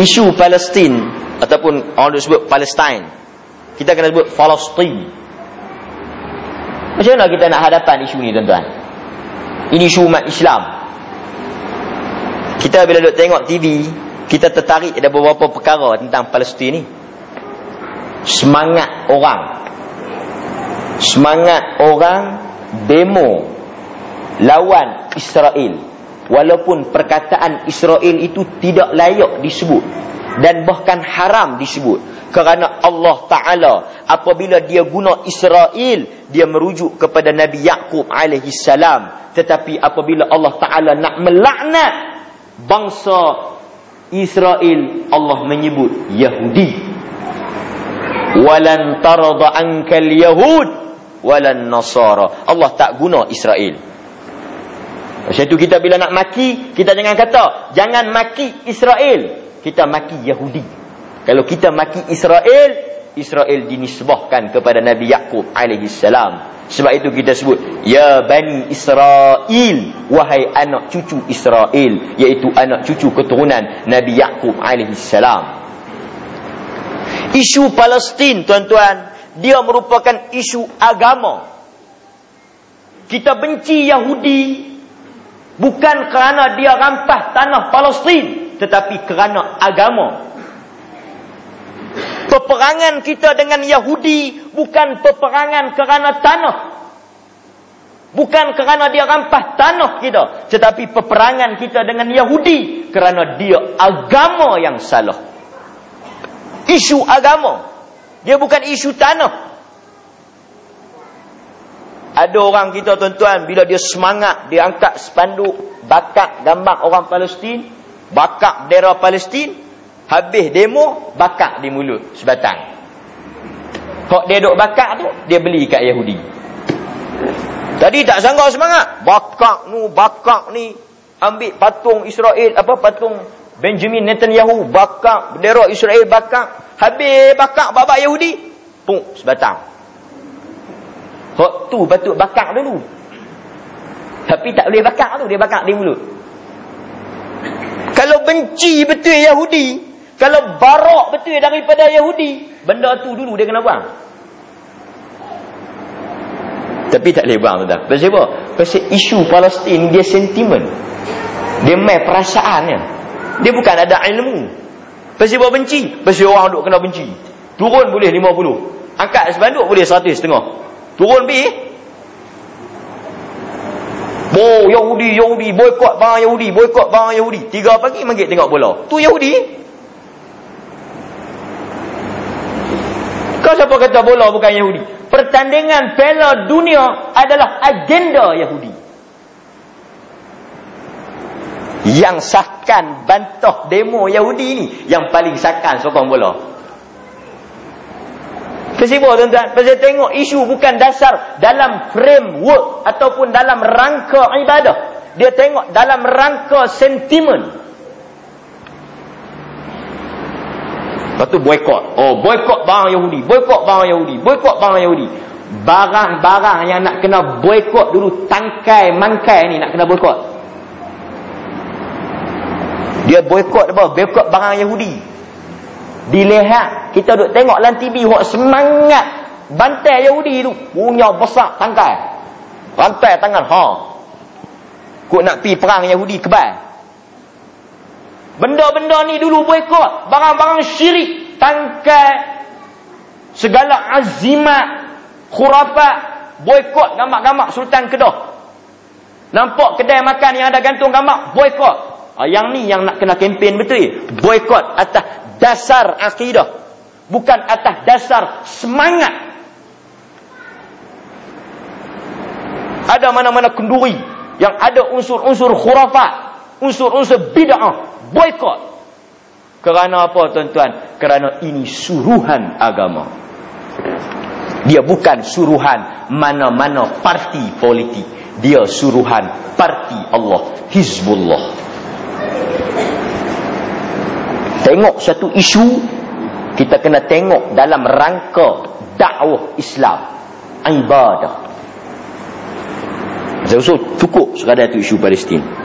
isu Palestin ataupun orang sebut Palestine. Kita kena sebut Palestin macam mana kita nak hadapan isu ni tuan-tuan? Ini isu umat Islam. Kita bila duduk tengok TV kita tertarik ada beberapa perkara tentang Palestin ni. Semangat orang. Semangat orang demo lawan Israel walaupun perkataan Israel itu tidak layak disebut dan bahkan haram disebut. Kerana Allah Taala apabila dia guna Israel dia merujuk kepada Nabi Yakub alaihi salam tetapi apabila Allah Taala nak melaknat bangsa Israel Allah menyebut Yahudi. Walan tarada ankal yahud walan nasara. Allah tak guna Israel sebab itu kita bila nak maki, kita jangan kata, jangan maki Israel. Kita maki Yahudi. Kalau kita maki Israel, Israel dinisbahkan kepada Nabi alaihi salam. Sebab itu kita sebut, Ya Bani Israel, wahai anak cucu Israel, iaitu anak cucu keturunan Nabi alaihi salam. Isu Palestin, tuan-tuan, dia merupakan isu agama. Kita benci Yahudi, Bukan kerana dia rampas tanah Palestin, tetapi kerana agama. Peperangan kita dengan Yahudi bukan peperangan kerana tanah. Bukan kerana dia rampas tanah kita, tetapi peperangan kita dengan Yahudi kerana dia agama yang salah. Isu agama. Dia bukan isu tanah. Ada orang kita tuan-tuan bila dia semangat dia angkat spanduk bakar gambar orang Palestin, bakar bendera Palestin, habis demo bakar di mulut sebatang. Kok dia duk bakar tu dia beli kat Yahudi. Tadi tak sangka semangat, bakar nu bakar ni ambil patung Israel apa patung Benjamin Netanyahu bakar bendera Israel bakar habis bakar babak Yahudi pung sebatang Hak tu patut bakar dulu. Tapi tak boleh bakar tu, dia bakar di mulut. Kalau benci betul Yahudi, kalau barak betul daripada Yahudi, benda tu dulu dia kena buang. Tapi tak boleh buang tuan. Pasal apa? Pasal isu Palestin dia sentimen. Dia main perasaannya. Dia bukan ada ilmu. Pasal apa benci? Pasal orang duk kena benci. Turun boleh 50. Angkat sebanduk boleh 100 setengah. Turun bi. Bo Yahudi Yahudi boikot bang Yahudi boikot bang Yahudi. Tiga pagi mangkit tengok bola. Tu Yahudi. Kau siapa kata bola bukan Yahudi? Pertandingan Piala Dunia adalah agenda Yahudi. Yang sahkan bantah demo Yahudi ni yang paling sahkan sokong bola. Kesibu tuan-tuan. Pasal tengok isu bukan dasar dalam framework ataupun dalam rangka ibadah. Dia tengok dalam rangka sentimen. Lepas tu boykot. Oh, boykot barang Yahudi. Boykot barang Yahudi. Boykot barang Yahudi. Barang-barang yang nak kena boykot dulu. Tangkai, mangkai ni nak kena boykot. Dia boykot apa? Boykot barang Yahudi dilihat kita duk tengok dalam TV hok semangat. Bantai Yahudi tu. Punya besar tangkai. Rantai tangan ha. Kok nak pi perang Yahudi kebal benda-benda ni dulu boikot barang-barang syirik tangkai. Segala azimat khurafat. Boikot gambar-gambar Sultan Kedah. Nampak kedai makan yang ada gantung gambar boikot ah, yang ni yang nak kena kempen betul. Boikot atas dasar akidah bukan atas dasar semangat. Ada mana-mana kenduri yang ada unsur-unsur khurafat unsur-unsur bid'ah boykot. Kerana apa tuan-tuan? Kerana ini suruhan agama. Dia bukan suruhan mana-mana parti politik. Dia suruhan parti Allah Hizbullah. Tengok satu isu kita kena tengok dalam rangka dakwah Islam. Ibadah. So, cukup sekadar itu isu Palestin